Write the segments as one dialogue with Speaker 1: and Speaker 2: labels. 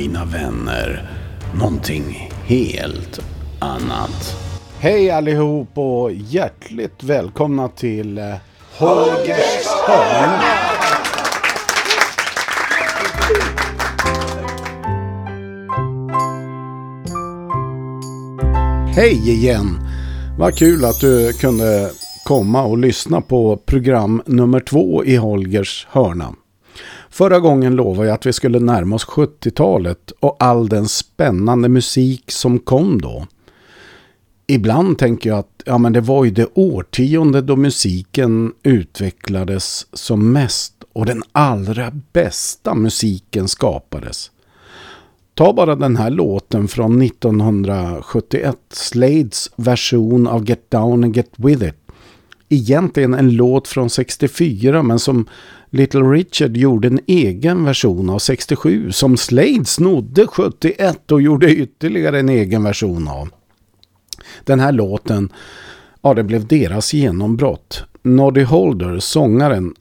Speaker 1: mina vänner, någonting helt annat. Hej allihop och hjärtligt välkomna till eh, Holgers hörna. Hej igen! Vad kul att du kunde komma och lyssna på program nummer två i Holgers hörna. Förra gången lovade jag att vi skulle närma oss 70-talet och all den spännande musik som kom då. Ibland tänker jag att ja, men det var ju det årtionde då musiken utvecklades som mest och den allra bästa musiken skapades. Ta bara den här låten från 1971, Slades version av Get Down and Get With It. Egentligen en låt från 64 men som Little Richard gjorde en egen version av 67 som Slade snodde 71 och gjorde ytterligare en egen version av. Den här låten, ja det blev deras genombrott. Noddy Holder, sångaren,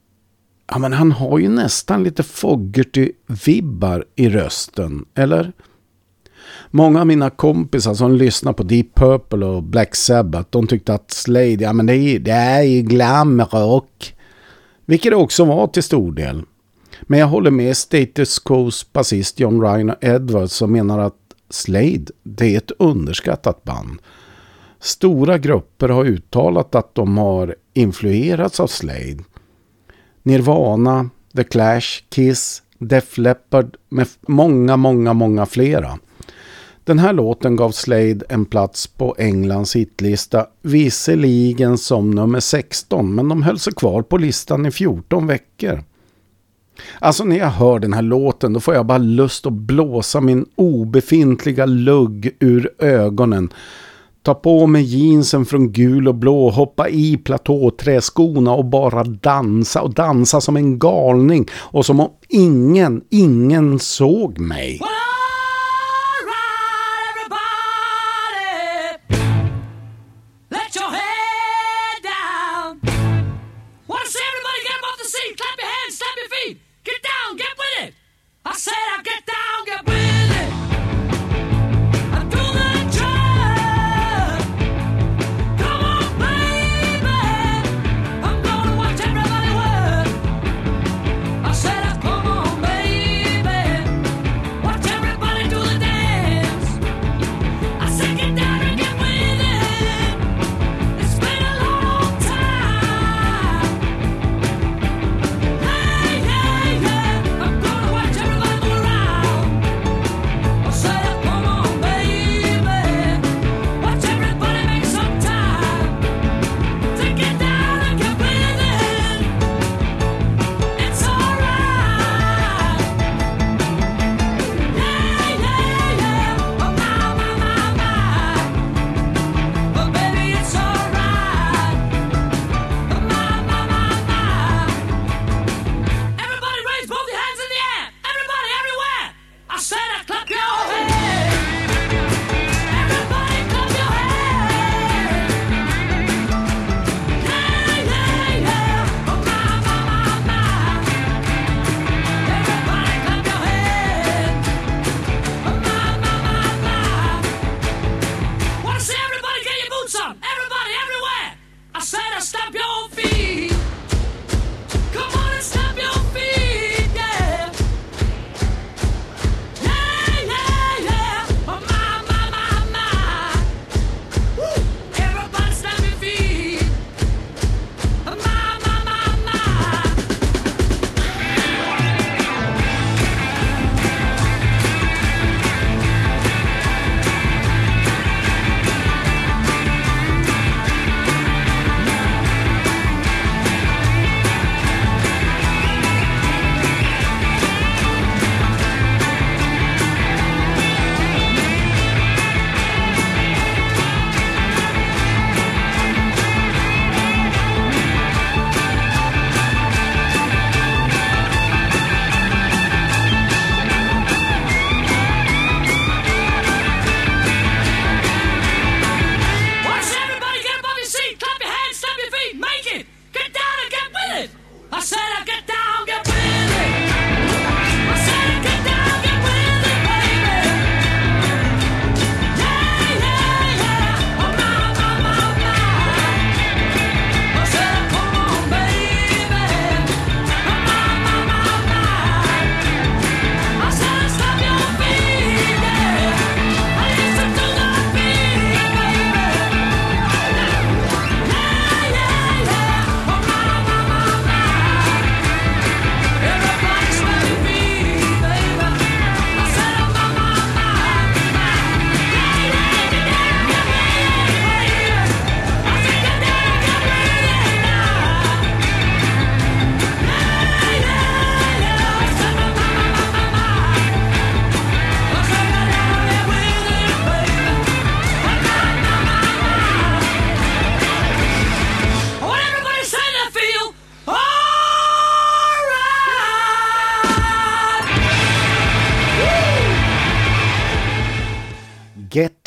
Speaker 1: ja men han har ju nästan lite Fogerty-vibbar i rösten, eller? Många av mina kompisar som lyssnar på Deep Purple och Black Sabbath, de tyckte att Slade, ja men det är, det är ju glamrock. Vilket det också var till stor del. Men jag håller med Status Quos basist John Ryan Edwards som menar att Slade, det är ett underskattat band. Stora grupper har uttalat att de har influerats av Slade. Nirvana, The Clash, Kiss, Def Leppard med många, många, många flera. Den här låten gav Slade en plats på Englands hitlista, visserligen som nummer 16, men de höll sig kvar på listan i 14 veckor. Alltså när jag hör den här låten då får jag bara lust att blåsa min obefintliga lugg ur ögonen. Ta på mig jeansen från gul och blå, hoppa i platåträskorna och bara dansa och dansa som en galning och som om ingen, ingen såg mig. Wow! down, get with it. I said, I get down, get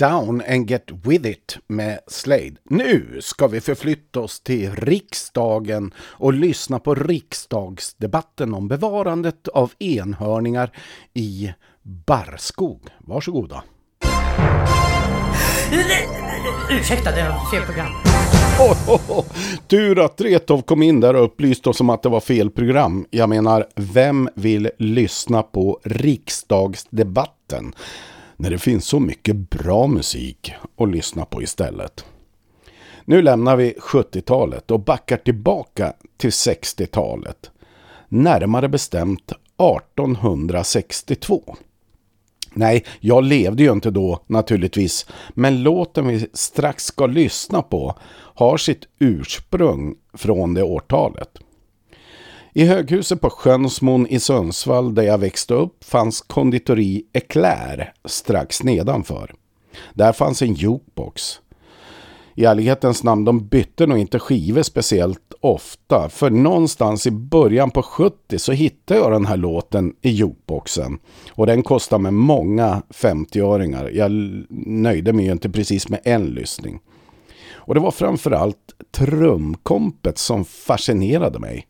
Speaker 1: Down and Get With It med Slade. Nu ska vi förflytta oss till riksdagen och lyssna på riksdagsdebatten om bevarandet av enhörningar i Barskog. Varsågoda.
Speaker 2: Ursäkta, det var fel program.
Speaker 1: Oh, oh, oh. Tur att Retov kom in där och upplyste oss om att det var fel program. Jag menar, vem vill lyssna på riksdagsdebatten? När det finns så mycket bra musik att lyssna på istället. Nu lämnar vi 70-talet och backar tillbaka till 60-talet. Närmare bestämt 1862. Nej, jag levde ju inte då naturligtvis, men låten vi strax ska lyssna på har sitt ursprung från det årtalet. I höghuset på Sjönsmon i Sundsvall där jag växte upp fanns konditori Eclair strax nedanför. Där fanns en jukebox. I ärlighetens namn, de bytte nog inte skivor speciellt ofta. För någonstans i början på 70 så hittade jag den här låten i jukeboxen. Och den kostade mig många 50-öringar. Jag nöjde mig ju inte precis med en lyssning. Och det var framförallt trumkompet som fascinerade mig.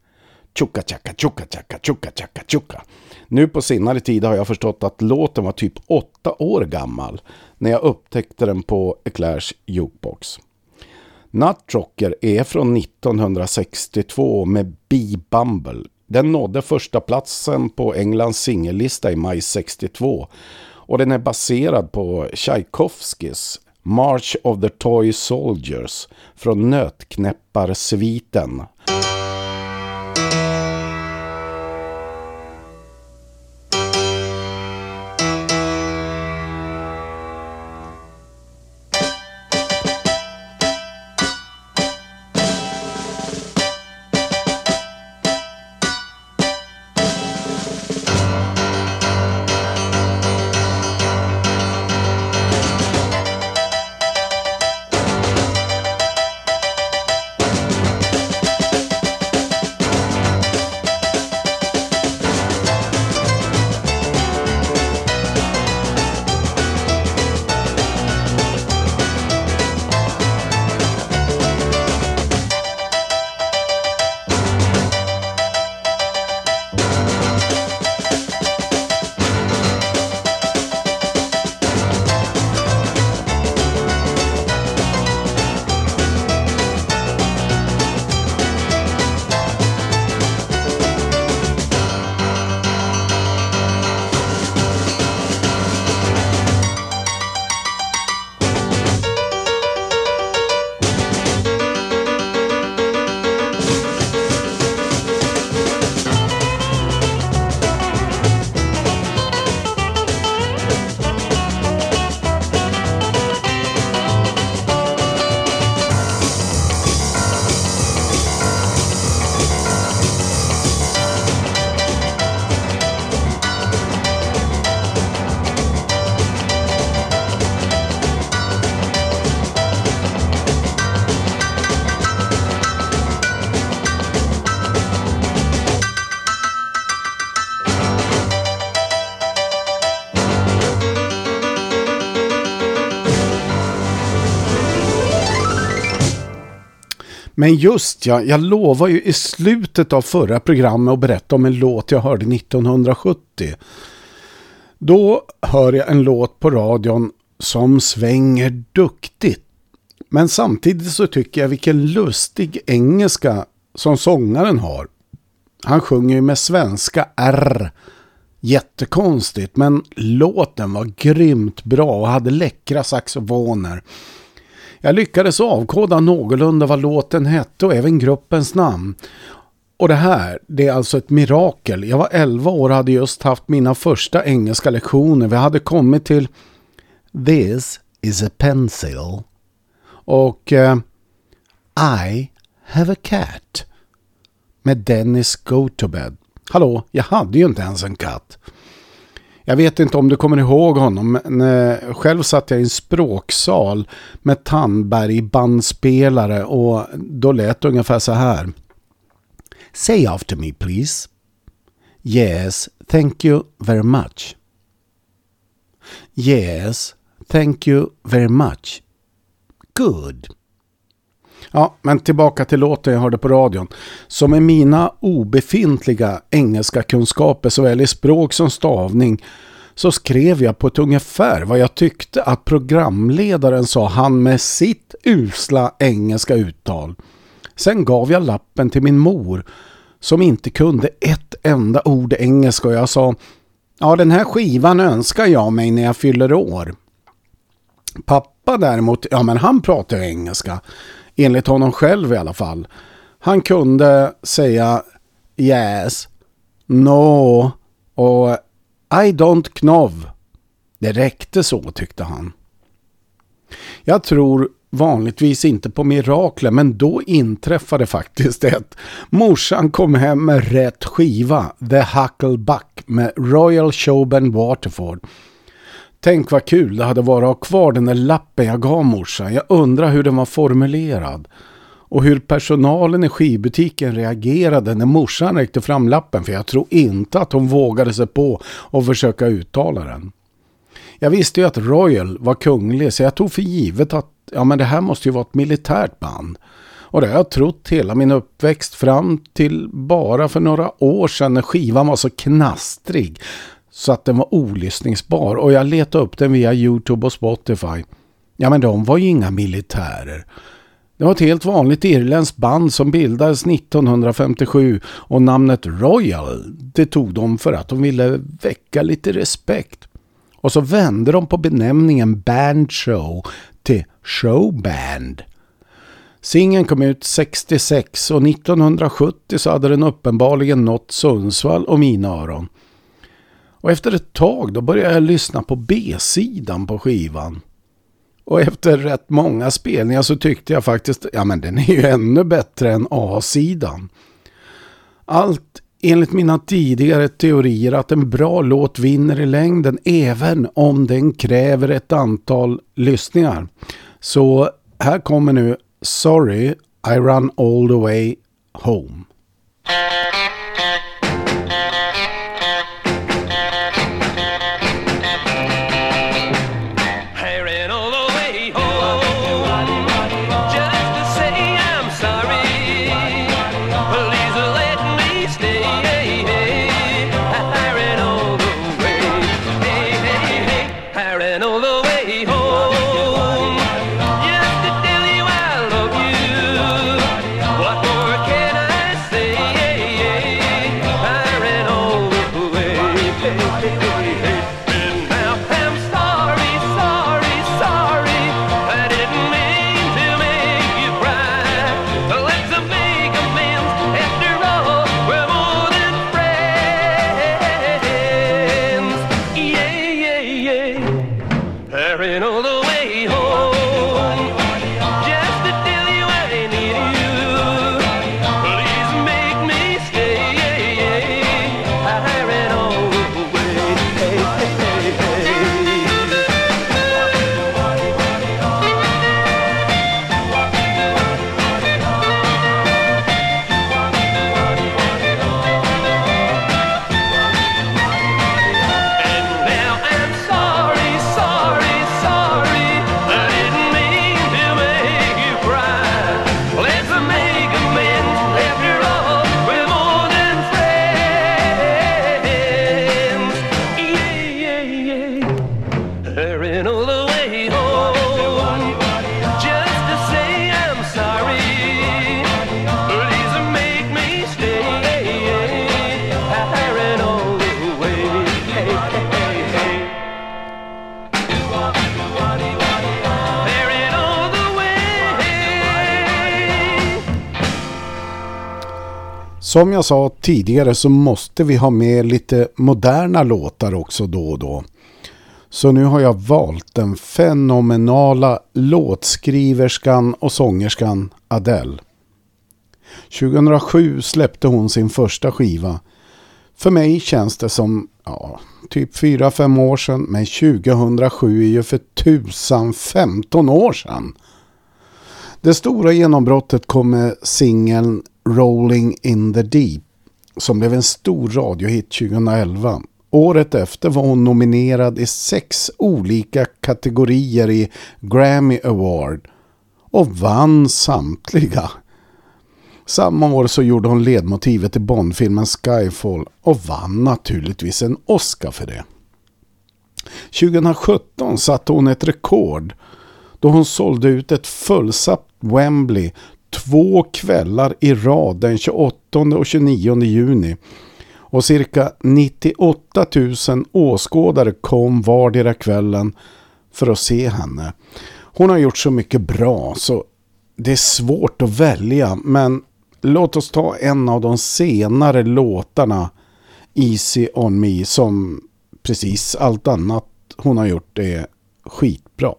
Speaker 1: Tjocka tjacka tjocka tjacka tjocka tjacka tjocka. Nu på senare tid har jag förstått att låten var typ åtta år gammal när jag upptäckte den på Eclairs jukebox. Nutrocker är från 1962 med Bee Bumble. Den nådde första platsen på Englands singellista i maj 62 och den är baserad på Tchaikovskis March of the Toy Soldiers från Nötknäpparsviten Men just ja, jag lovar ju i slutet av förra programmet att berätta om en låt jag hörde 1970. Då hör jag en låt på radion som svänger duktigt. Men samtidigt så tycker jag vilken lustig engelska som sångaren har. Han sjunger ju med svenska R. Jättekonstigt men låten var grymt bra och hade läckra saxofoner. Jag lyckades avkoda någorlunda vad låten hette och även gruppens namn. Och det här, det är alltså ett mirakel. Jag var 11 år och hade just haft mina första engelska lektioner. Vi hade kommit till This is a pencil. Och eh, I have a cat. Med Dennis Gotobed. Hallå, jag hade ju inte ens en katt. Jag vet inte om du kommer ihåg honom, men eh, själv satt jag i en språksal med Tandberg bandspelare och då lät det ungefär så här. Say after me please. Yes, thank you very much. Yes, Thank you very much. Good. Ja, men tillbaka till låten jag hörde på radion. Så med mina obefintliga engelska kunskaper såväl i språk som stavning så skrev jag på ett ungefär vad jag tyckte att programledaren sa han med sitt usla engelska uttal. Sen gav jag lappen till min mor som inte kunde ett enda ord engelska och jag sa Ja, den här skivan önskar jag mig när jag fyller år. Pappa däremot, ja men han pratar engelska. Enligt honom själv i alla fall. Han kunde säga yes, no och I don't knov. Det räckte så tyckte han. Jag tror vanligtvis inte på mirakler men då inträffade faktiskt ett. Morsan kom hem med rätt skiva, The Hucklebuck med Royal Showben Waterford. Tänk vad kul det hade varit att ha kvar den där lappen jag gav morsan. Jag undrar hur den var formulerad. Och hur personalen i skivbutiken reagerade när morsan räckte fram lappen för jag tror inte att hon vågade sig på att försöka uttala den. Jag visste ju att Royal var kunglig så jag tog för givet att ja, men det här måste ju vara ett militärt band. Och det har jag trott hela min uppväxt fram till bara för några år sedan när skivan var så knastrig så att den var olyssningsbar och jag letade upp den via Youtube och Spotify. Ja men de var ju inga militärer. Det var ett helt vanligt irländskt band som bildades 1957 och namnet Royal det tog de för att de ville väcka lite respekt. Och så vände de på benämningen Band Show till Showband. Singen kom ut 66 och 1970 så hade den uppenbarligen nått Sundsvall och mina öron. Och efter ett tag då började jag lyssna på B-sidan på skivan. Och efter rätt många spelningar så tyckte jag faktiskt, ja men den är ju ännu bättre än A-sidan. Allt enligt mina tidigare teorier att en bra låt vinner i längden även om den kräver ett antal lyssningar. Så här kommer nu Sorry I Run All The Way Home. Som jag sa tidigare så måste vi ha med lite moderna låtar också då och då. Så nu har jag valt den fenomenala låtskriverskan och sångerskan Adele. 2007 släppte hon sin första skiva. För mig känns det som ja, typ 4-5 år sedan men 2007 är ju för tusan 15 år sedan. Det stora genombrottet kom med singeln Rolling in the Deep som blev en stor radiohit 2011
Speaker 3: Året efter var hon nominerad i sex olika kategorier i Grammy Award och vann samtliga. Samma år så gjorde hon ledmotivet i Bondfilmen Skyfall och vann naturligtvis en Oscar för det. 2017 satte hon ett rekord då hon sålde ut ett fullsatt Wembley två kvällar i rad den 28 och 29 juni och cirka 98 000 åskådare kom vardera kvällen för att se henne. Hon har gjort så mycket bra så det är svårt att välja men låt oss ta en av de senare låtarna Easy on me som precis allt annat hon har gjort är skitbra.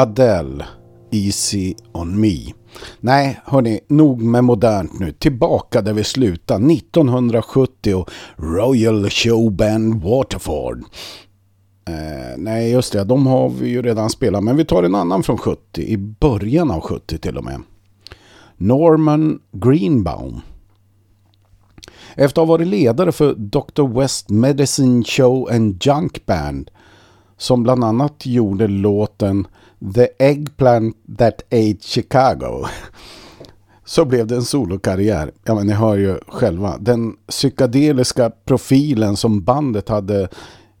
Speaker 3: Adele, Easy on me. Nej, hörni, nog med modernt nu. Tillbaka där vi slutade 1970 och Royal Showband Waterford. Eh, nej, just det. De har vi ju redan spelat. Men vi tar en annan från 70. I början av 70 till och med. Norman Greenbaum. Efter att ha varit ledare för Dr. West Medicine Show and Junk Band som bland annat gjorde låten
Speaker 1: The Eggplant That Ate Chicago. Så blev det en solokarriär. Ja men ni hör ju själva. Den psykedeliska profilen som bandet hade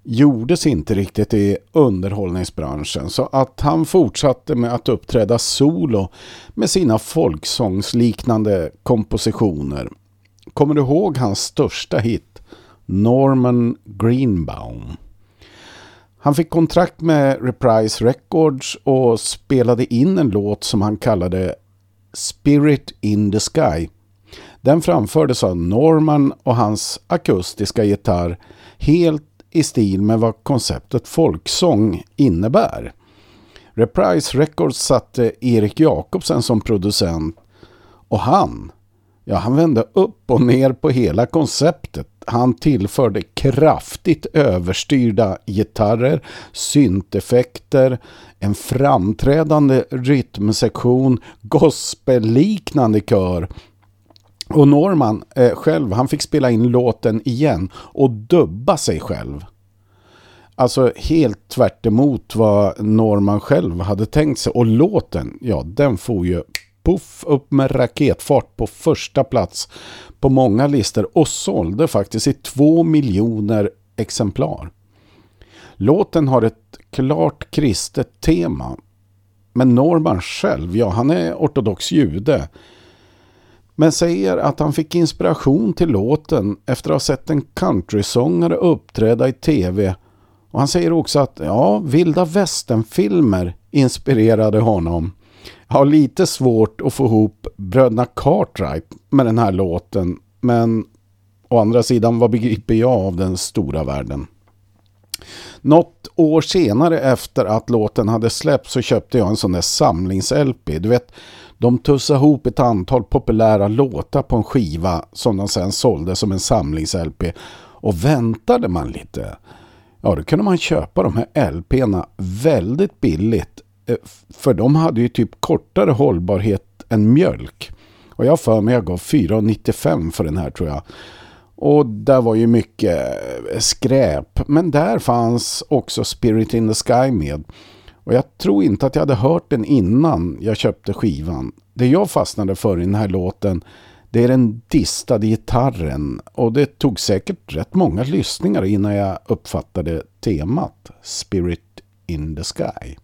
Speaker 1: gjordes inte riktigt i underhållningsbranschen så att han fortsatte med att uppträda solo med sina folksångsliknande kompositioner. Kommer du ihåg hans största hit? Norman Greenbaum. Han fick kontrakt med Reprise Records och spelade in en låt som han kallade Spirit in the Sky. Den framfördes av Norman och hans akustiska gitarr helt i stil med vad konceptet folksång innebär. Reprise Records satte Erik Jakobsen som producent och han, ja han vände upp och ner på hela konceptet. Han tillförde kraftigt överstyrda gitarrer, synteffekter, en framträdande rytmsektion, gospelliknande kör och Norman eh, själv, han fick spela in låten igen och dubba sig själv. Alltså helt tvärt vad Norman själv hade tänkt sig. Och låten, ja den får ju puff upp med raketfart på första plats på många listor och sålde faktiskt i två miljoner exemplar. Låten har ett klart kristet tema. Men Norman själv, ja han är ortodox jude- men säger att han fick inspiration till låten efter att ha sett en countrysångare uppträda i tv. Och han säger också att ja, vilda västernfilmer inspirerade honom. Har lite svårt att få ihop bröderna Cartwright med den här låten. Men å andra sidan, vad begriper jag av den stora världen? Något år senare efter att låten hade släppts så köpte jag en sån där samlings-LP. Du vet, de tussade ihop ett antal populära låtar på en skiva som de sen sålde som en samlings-LP. Och väntade man lite, ja då kunde man köpa de här LP'na väldigt billigt. Eh, för de hade ju typ kortare hållbarhet än mjölk. Och jag för mig jag gav 4,95 för den här tror jag. Och där var ju mycket eh, skräp. Men där fanns också Spirit in the Sky med. Och jag tror inte att jag hade hört den innan jag köpte skivan. Det jag fastnade för i den här låten det är den distade gitarren och det tog säkert rätt många lyssningar innan jag uppfattade temat Spirit in the Sky.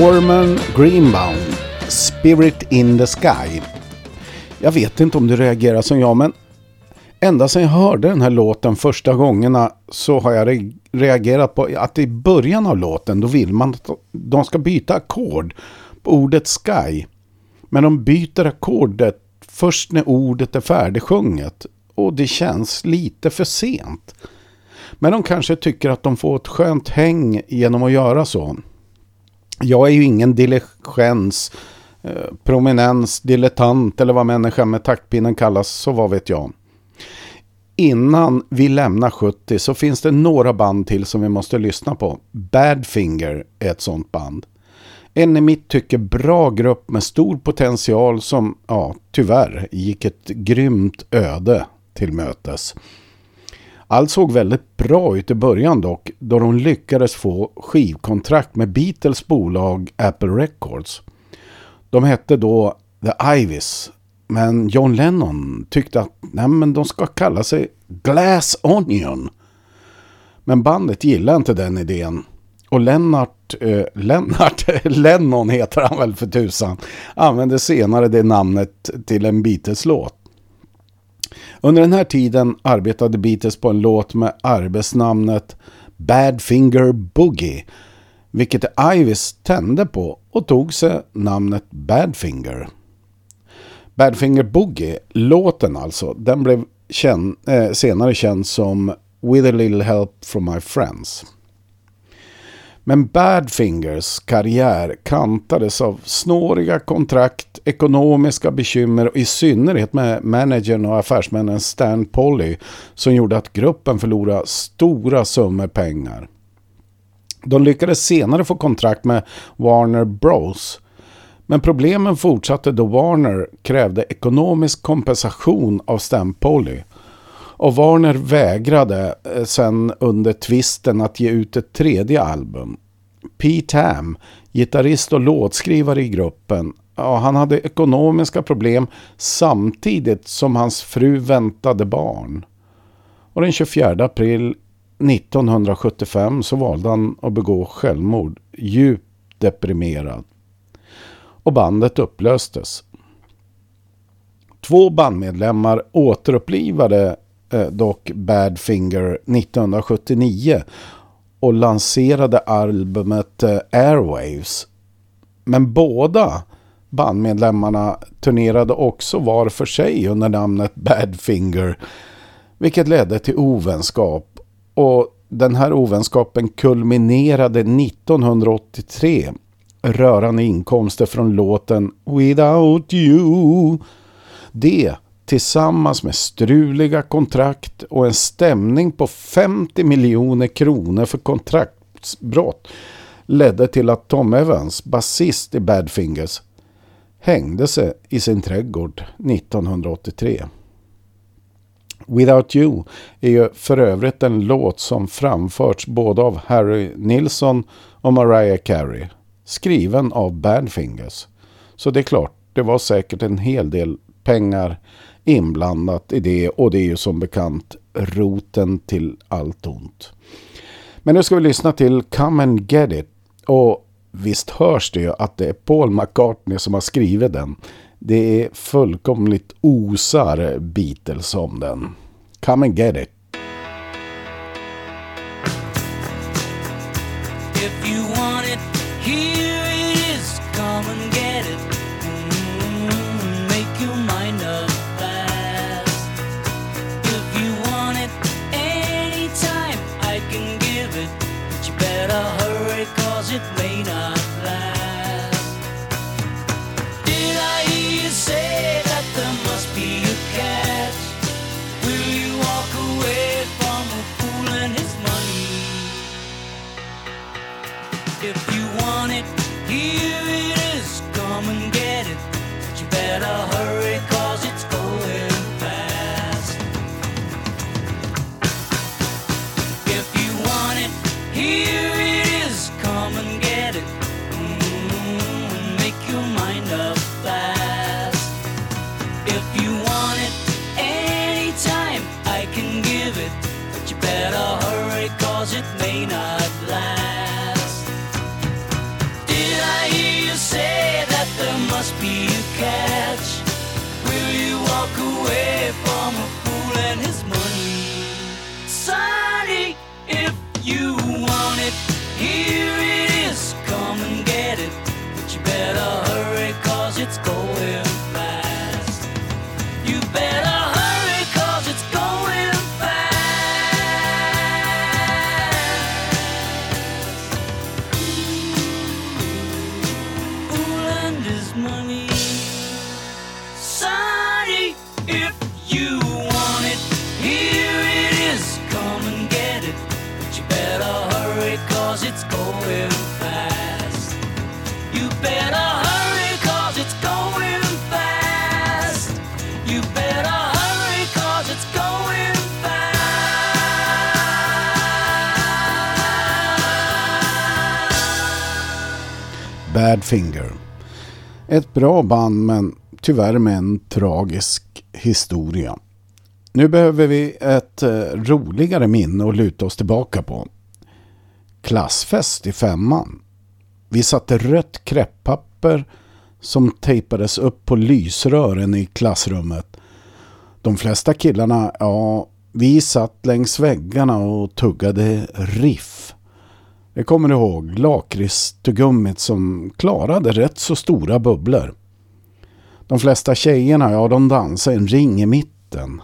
Speaker 1: Norman Greenbaum, Spirit in the Sky. Jag vet inte om du reagerar som jag, men ända sedan jag hörde den här låten första gångerna så har jag reagerat på att i början av låten då vill man att de ska byta ackord på ordet sky. Men de byter ackordet först när ordet är färdigsjunget och det känns lite för sent. Men de kanske tycker att de får ett skönt häng genom att göra så. Jag är ju ingen diligens, eh, prominens, dilettant eller vad människan med taktpinnen kallas, så vad vet jag. Innan vi lämnar 70 så finns det några band till som vi måste lyssna på. Badfinger är ett sånt band. En i mitt tycke bra grupp med stor potential som, ja, tyvärr gick ett grymt öde till mötes. Allt såg väldigt bra ut i början dock, då de lyckades få skivkontrakt med Beatles bolag Apple Records. De hette då The Ivies, men John Lennon tyckte att nej, men de ska kalla sig Glass Onion. Men bandet gillade inte den idén. Och Lennart, eh, Lennart Lennon heter han väl för tusan, använde senare det namnet till en Beatles-låt. Under den här tiden arbetade Beatles på en låt med arbetsnamnet Badfinger Boogie, vilket Ivis tände på och tog sig namnet Badfinger. Badfinger Boogie, låten alltså, den blev känd, eh, senare känd som With a little help from my friends. Men Badfingers karriär kantades av snåriga kontrakt, ekonomiska bekymmer och i synnerhet med managern och affärsmännen Stan Polly som gjorde att gruppen förlorade stora summor pengar. De lyckades senare få kontrakt med Warner Bros. Men problemen fortsatte då Warner krävde ekonomisk kompensation av Stan Polly. Och Warner vägrade eh, sen under tvisten att ge ut ett tredje album. Pete Ham, gitarrist och låtskrivare i gruppen, ja, han hade ekonomiska problem samtidigt som hans fru väntade barn. Och den 24 april 1975 så valde han att begå självmord, djupt deprimerad. Och bandet upplöstes. Två bandmedlemmar återupplivade Eh, dock Badfinger 1979 och lanserade albumet eh, Airwaves. Men båda bandmedlemmarna turnerade också var för sig under namnet Badfinger, vilket ledde till ovänskap. Och den här ovänskapen kulminerade 1983 rörande inkomster från låten Without You. Det tillsammans med struliga kontrakt och en stämning på 50 miljoner kronor för kontraktsbrott ledde till att Tom Evans, basist i Badfingers, hängde sig i sin trädgård 1983. Without You är ju för övrigt en låt som framförts både av Harry Nilsson och Mariah Carey, skriven av Badfingers. Så det är klart, det var säkert en hel del pengar inblandat i det och det är ju som bekant roten till allt ont. Men nu ska vi lyssna till Come and Get It och visst hörs det ju att det är Paul McCartney som har skrivit den. Det är fullkomligt osar Beatles om den. Come and Get It. Badfinger. Ett bra band men tyvärr med en tragisk historia. Nu behöver vi ett eh, roligare minne att luta oss tillbaka på. Klassfest i femman. Vi satte rött kräpppapper som tejpades upp på lysrören i klassrummet. De flesta killarna, ja, vi satt längs väggarna och tuggade riff. Jag kommer ihåg lakritstuggummit som klarade rätt så stora bubblor. De flesta tjejerna, ja de dansade en ring i mitten.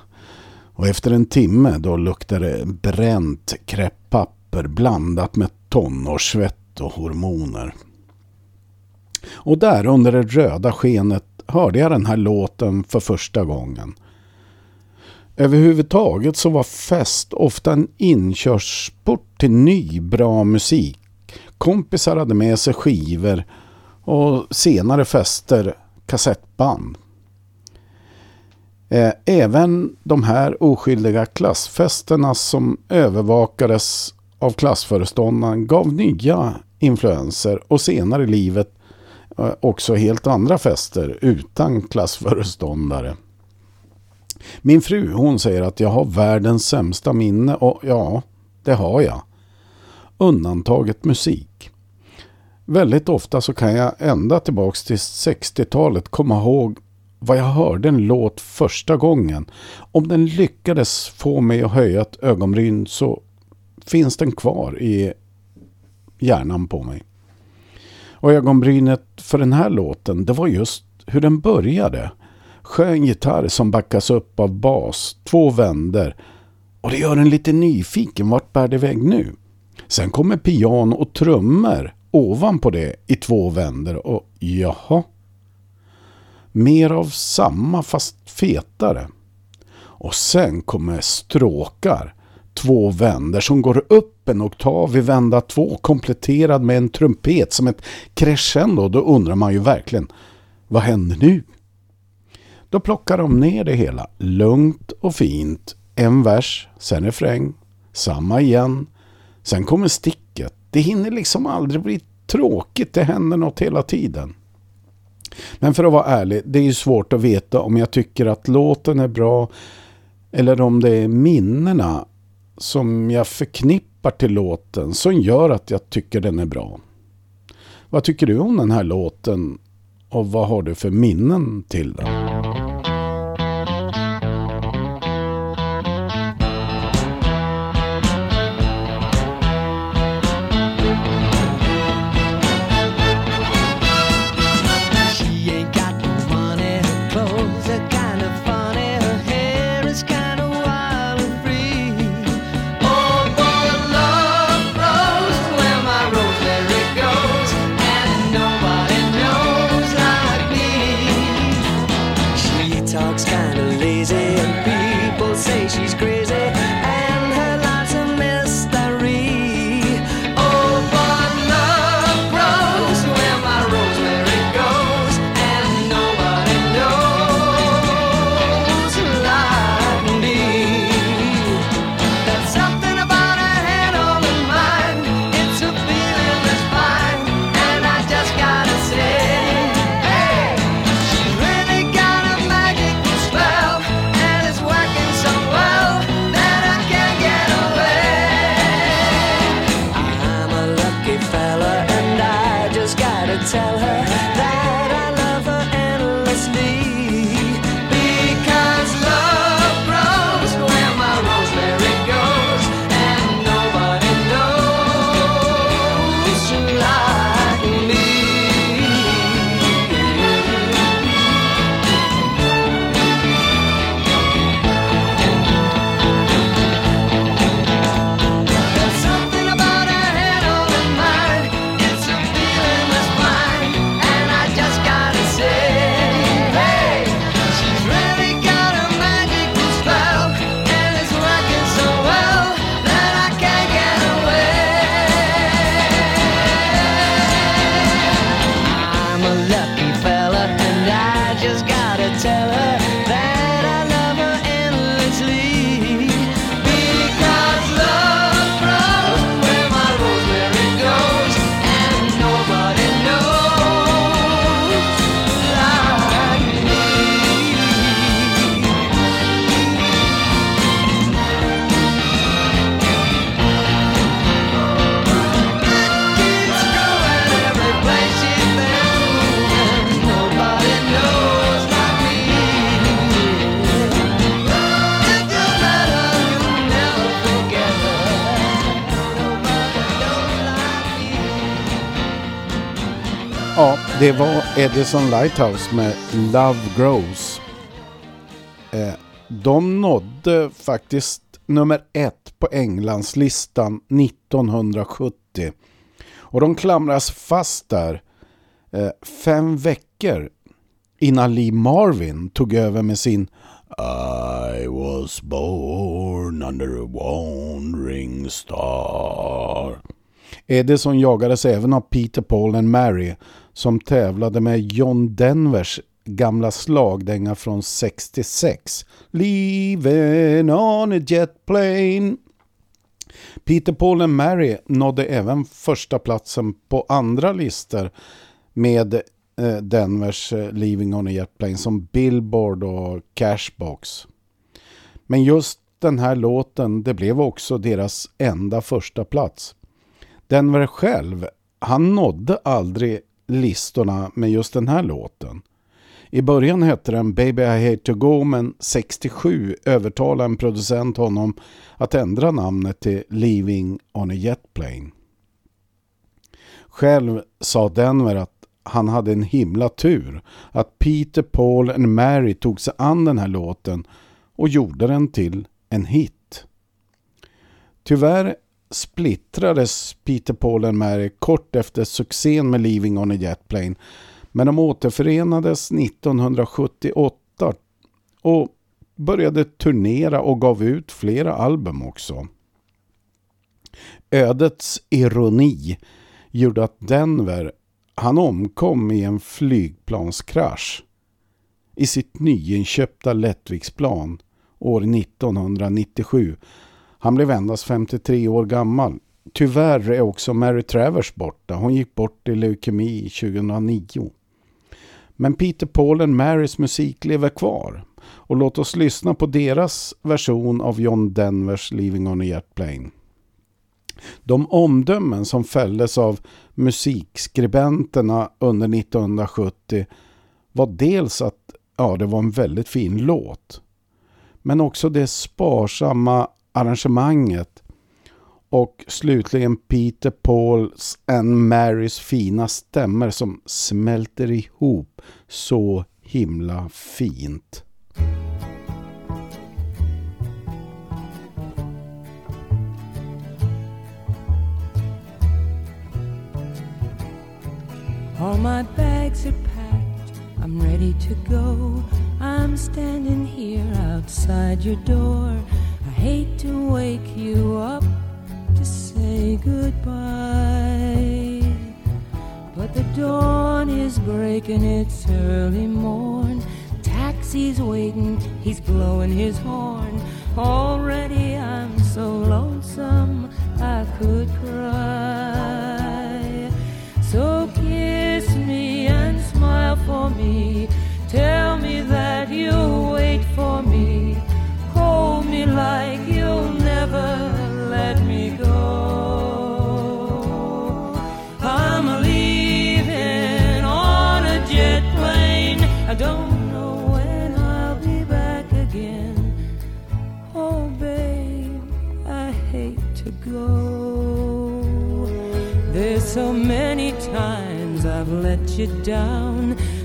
Speaker 1: Och efter en timme då luktade det bränt kräpppapper blandat med tonårssvett och hormoner. Och där under det röda skenet hörde jag den här låten för första gången. Överhuvudtaget så var fest ofta en inkörsport till ny bra musik. Kompisar hade med sig skivor och senare fester kassettband. Eh, även de här oskyldiga klassfesterna som övervakades av klassföreståndaren gav nya influenser och senare i livet eh, också helt andra fester utan klassföreståndare. Min fru hon säger att jag har världens sämsta minne och ja, det har jag. Undantaget musik. Väldigt ofta så kan jag ända tillbaks till 60-talet komma ihåg vad jag hörde en låt första gången. Om den lyckades få mig att höja ett ögonbryn så finns den kvar i hjärnan på mig. Och ögonbrynet för den här låten det var just hur den började. Skön gitarr som backas upp av bas, två vänder och det gör en lite nyfiken, vart bär det iväg nu? Sen kommer piano och trummor ovanpå det i två vänder och jaha. Mer av samma fast fetare. Och sen kommer stråkar. Två vänder som går upp en oktav i vända två kompletterad med en trumpet som ett crescendo. Då undrar man ju verkligen, vad händer nu? Då plockar de ner det hela lugnt och fint. En vers, sen refräng, samma igen. Sen kommer sticket. Det hinner liksom aldrig bli tråkigt, det händer något hela tiden. Men för att vara ärlig, det är ju svårt att veta om jag tycker att låten är bra eller om det är minnena som jag förknippar till låten som gör att jag tycker den är bra. Vad tycker du om den här låten och vad har du för minnen till den? Det var Edison Lighthouse med Love Grows. Eh, de nådde faktiskt nummer ett på Englandslistan 1970. Och de klamras fast där eh, fem veckor innan Lee Marvin tog över med sin I was born under a wandering star. Edison jagades även av Peter, Paul and Mary som tävlade med John Denvers gamla slagdänga från 66. Leaving on a jet plane. Peter, Paul and Mary nådde även första platsen på andra listor med eh, Denvers eh, Leaving on a jet plane som Billboard och Cashbox. Men just den här låten, det blev också deras enda första plats. Denver själv, han nådde aldrig listorna med just den här låten. I början hette den Baby I Hate To Go men 67 övertalade en producent honom att ändra namnet till Leaving on a Jet Plane. Själv sa Denver att han hade en himla tur att Peter, Paul and Mary tog sig an den här låten och gjorde den till en hit. Tyvärr splittrades Peter, Paul and Mary kort efter succén med Leaving on a Jet Plane men de återförenades 1978 och började turnera och gav ut flera album också. Ödets ironi gjorde att Denver han omkom i en flygplanskrasch i sitt nyinköpta lättviksplan år 1997. Han blev endast 53 år gammal. Tyvärr är också Mary Travers borta. Hon gick bort i leukemi 2009. Men Peter Paul and Marys musik lever kvar. Och låt oss lyssna på deras version av John Denvers Leaving on a Jet Plane. De omdömen som fälldes av musikskribenterna under 1970 var dels att ja, det var en väldigt fin låt. Men också det sparsamma arrangemanget och slutligen Peter Pauls and Marys fina stämmer som smälter ihop så himla fint.
Speaker 3: All my bags are packed, I'm ready to go. I'm standing here outside your door. I hate to wake you up to say goodbye. But the dawn is breaking, it's early morn. Taxi's waiting, he's blowing his horn. Already I'm so lonesome I could cry. So kiss me and smile for me. Tell me that you'll wait for me. Hold me like you'll never let me go. I'm leaving on a jet plane. I don't know when I'll be back again. Oh, babe, I hate to go. There's so many times I've let you down.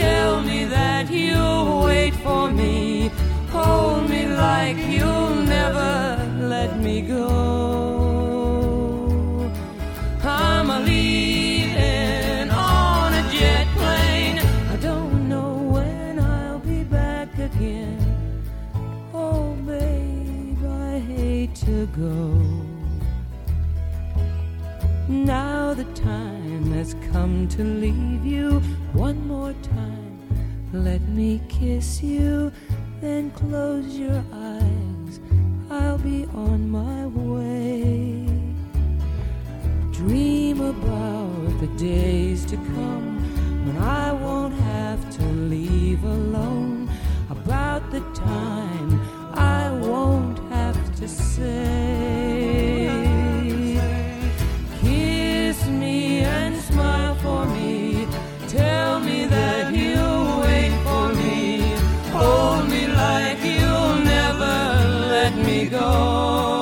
Speaker 3: Tell me that you'll wait for me. Hold me like you'll never let me go. I'm a leaving on a jet plane. I don't know when I'll be back again. Oh, babe, I hate to go. Now the time has come to leave you one more time. Let me kiss you, then close your eyes. I'll be on my way. Dream about the days to come when I won't have to leave alone. About the time I won't have to say. Kiss me and smile for me. Tell me that you'll wait for me. Hold me like you'll never let me go.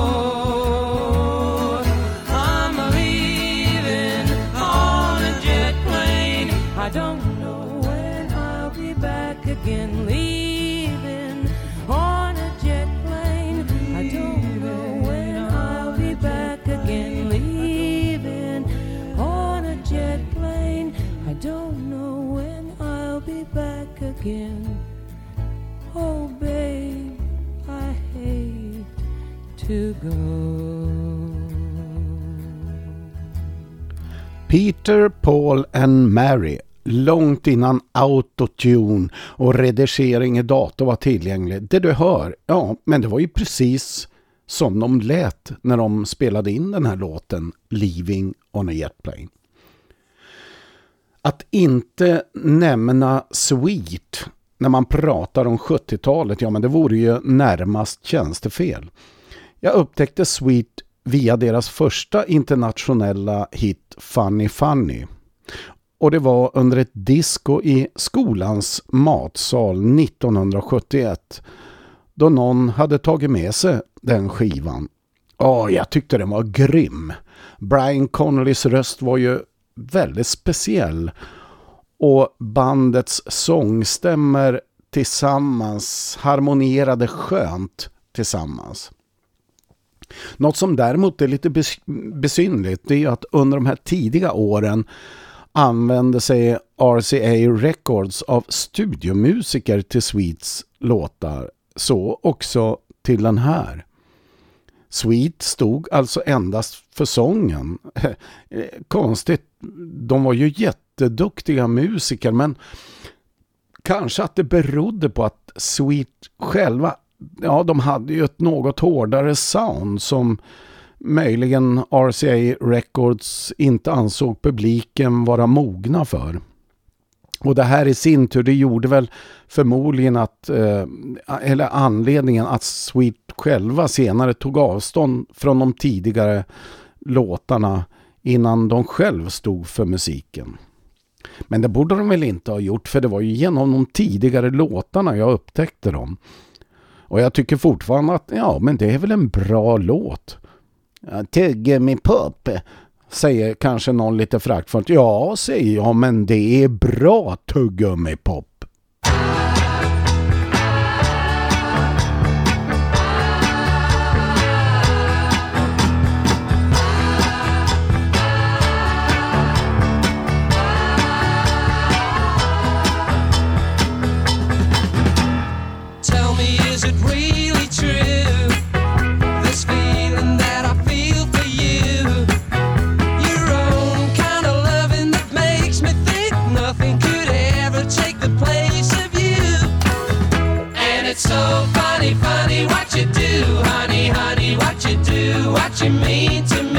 Speaker 3: Again. Oh, babe, I hate to go.
Speaker 1: Peter, Paul and Mary. Långt innan autotune och redigering i dator var tillgänglig. Det du hör, ja, men det var ju precis som de lät när de spelade in den här låten Leaving on a Jet Plane. Att inte nämna Sweet när man pratar om 70-talet, ja men det vore ju närmast tjänstefel. Jag upptäckte Sweet via deras första internationella hit Funny Funny. Och det var under ett disco i skolans matsal 1971 då någon hade tagit med sig den skivan. Ja, jag tyckte den var grym. Brian Connollys röst var ju väldigt speciell och bandets sångstämmer tillsammans harmonierade skönt tillsammans. Något som däremot är lite bes besynligt är att under de här tidiga åren använde sig RCA Records av studiomusiker till Sweets låtar. Så också till den här. Sweet stod alltså endast för sången. Eh, konstigt, de var ju jätteduktiga musiker men kanske att det berodde på att Sweet själva, ja de hade ju ett något hårdare sound som möjligen RCA Records inte ansåg publiken vara mogna för. Och det här i sin tur, det gjorde väl förmodligen att, eh, eller anledningen att Sweet själva senare tog avstånd från de tidigare låtarna innan de själv stod för musiken. Men det borde de väl inte ha gjort för det var ju genom de tidigare låtarna jag upptäckte dem. Och jag tycker fortfarande att ja, men det är väl en bra låt. Ja, Tuggummi-pop, säger kanske någon lite fraktfullt. Ja, säger jag, men det är bra tuggummi-pop.
Speaker 4: You mean to me.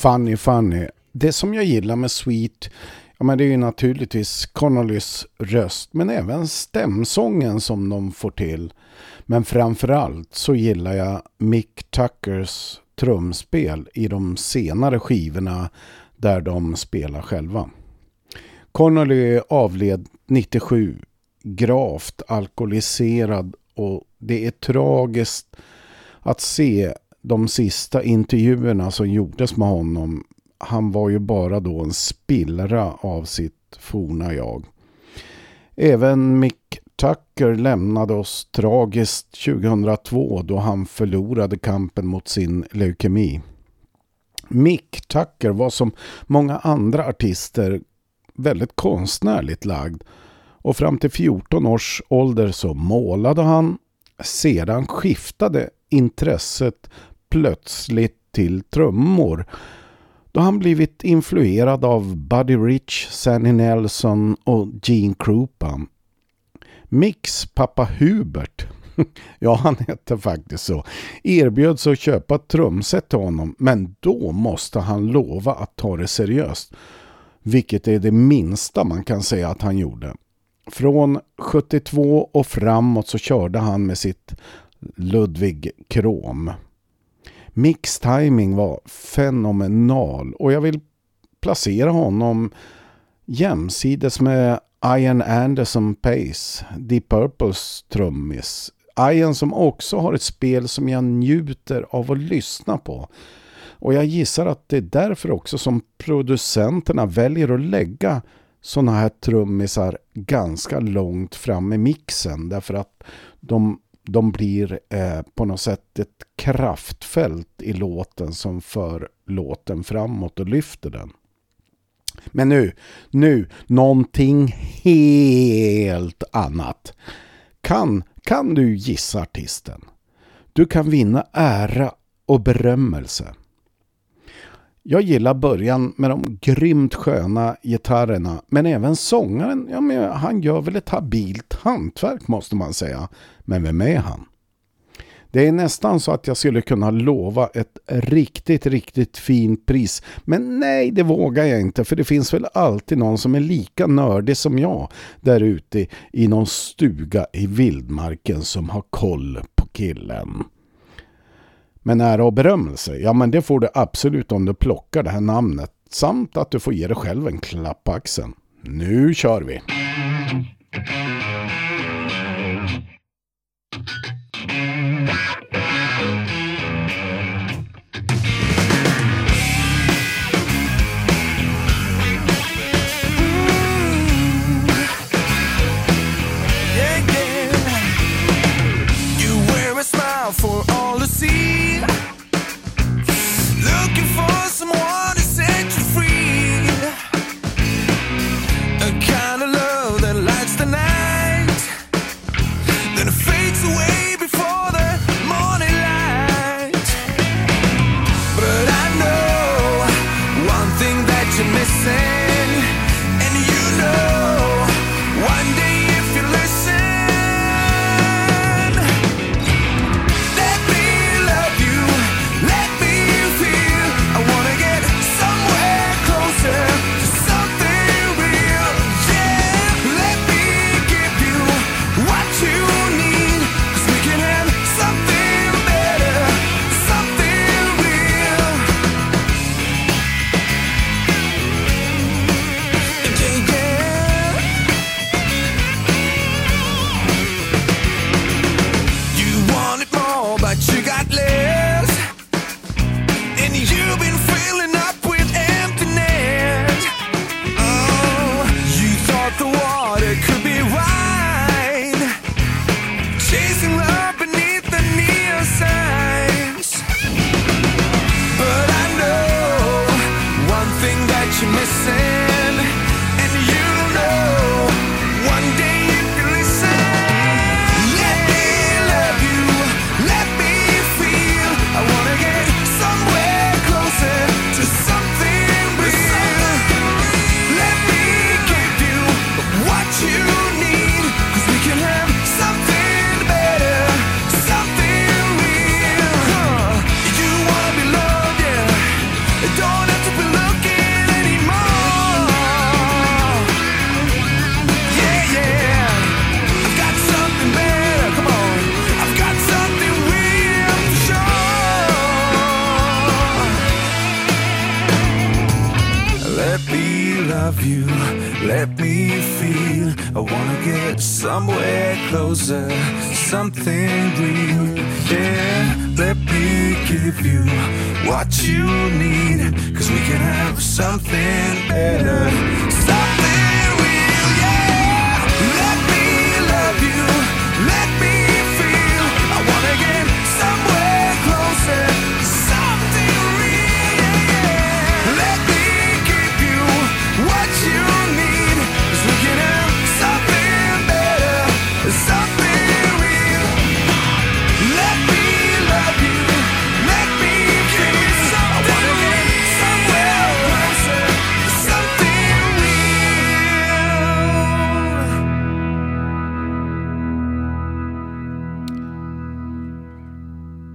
Speaker 4: Funny Funny.
Speaker 1: Det som jag gillar med Sweet, ja men det är ju naturligtvis Connollys röst, men även stämsången som de får till. Men framförallt så gillar jag Mick Tuckers trumspel i de senare skivorna där de spelar själva. Connolly avled 97, gravt alkoholiserad och det är tragiskt att se de sista intervjuerna som gjordes med honom. Han var ju bara då en spillra av sitt forna jag. Även Mick Tucker lämnade oss tragiskt 2002 då han förlorade kampen mot sin leukemi. Mick Tucker var som många andra artister väldigt konstnärligt lagd och fram till 14 års ålder så målade han. Sedan skiftade intresset plötsligt till trummor då han blivit influerad av Buddy Rich, Sandy Nelson och Gene Krupa. Mix, pappa Hubert Ja, han hette faktiskt så. Erbjöds att köpa ett trumset till honom, men då måste han lova att ta det seriöst. Vilket är det minsta man kan säga att han gjorde. Från 72 och framåt så körde han med sitt Ludwig Krom. Mix-timing var fenomenal och jag vill placera honom jämsides med Ian Anderson Pace, Deep Purples trummis. Ian som också har ett spel som jag njuter av att lyssna på. Och jag gissar att det är därför också som producenterna väljer att lägga sådana här trummisar ganska långt fram i mixen. Därför att de, de blir eh, på något sätt ett kraftfält i låten som för låten framåt och lyfter den. Men nu, nu, någonting helt annat. Kan, kan du gissa artisten? Du kan vinna ära och berömmelse. Jag gillar början med de grymt sköna gitarrerna men även sångaren, ja men han gör väl ett habilt hantverk måste man säga. Men vem är han? Det är nästan så att jag skulle kunna lova ett riktigt, riktigt fint pris. Men nej, det vågar jag inte för det finns väl alltid någon som är lika nördig som jag där ute i någon stuga i vildmarken som har koll på killen. Men ära och berömmelse, ja men det får du absolut om du plockar det här namnet samt att du får ge dig själv en klapp på axeln. Nu kör vi!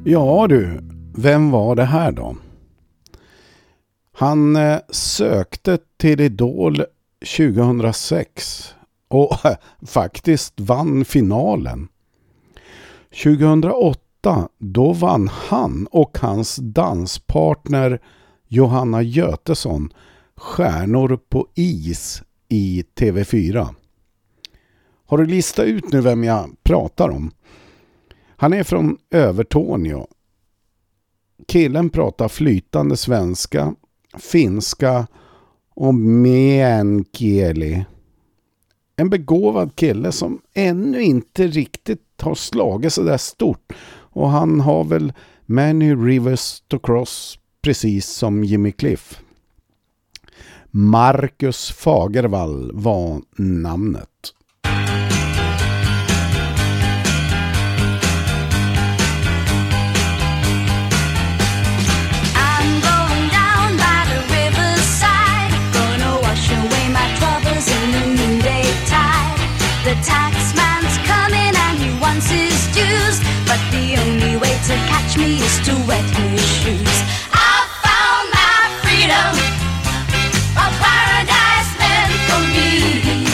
Speaker 1: Ja du, vem var det här då? Han eh, sökte till Idol 2006 och faktiskt vann finalen. 2008 då vann han och hans danspartner Johanna Götesson Stjärnor på is i TV4. Har du listat ut nu vem jag pratar om? Han är från Övertorneå. Killen pratar flytande svenska, finska och meänkieli. En begåvad kille som ännu inte riktigt har slagit så där stort. Och han har väl many rivers to cross precis som Jimmy Cliff. Marcus Fagervall var namnet.
Speaker 5: The taxman's coming and he wants his dues, but the only way to catch me is to wet his shoes. I found my freedom, a paradise meant for me.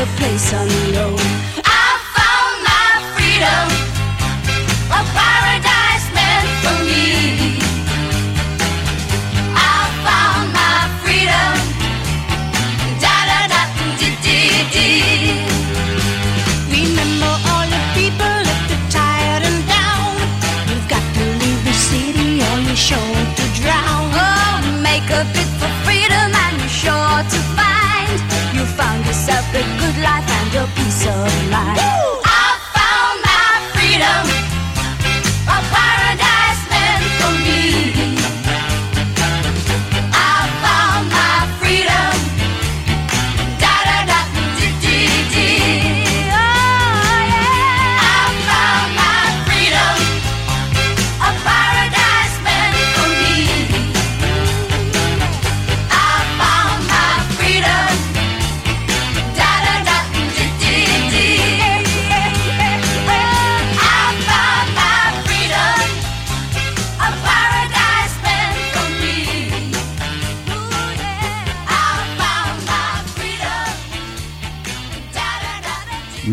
Speaker 5: A place unknown. I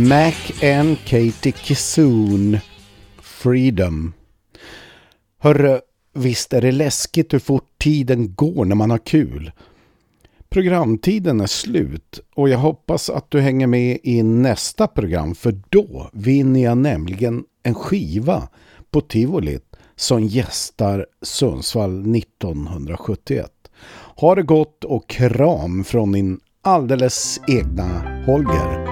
Speaker 1: Mac and Katie Kisoon, Freedom. Hörru, visst är det läskigt hur fort tiden går när man har kul. Programtiden är slut och jag hoppas att du hänger med i nästa program för då vinner jag nämligen en skiva på Tivolit som gästar Sundsvall 1971. Ha det gott och kram från din alldeles egna Holger.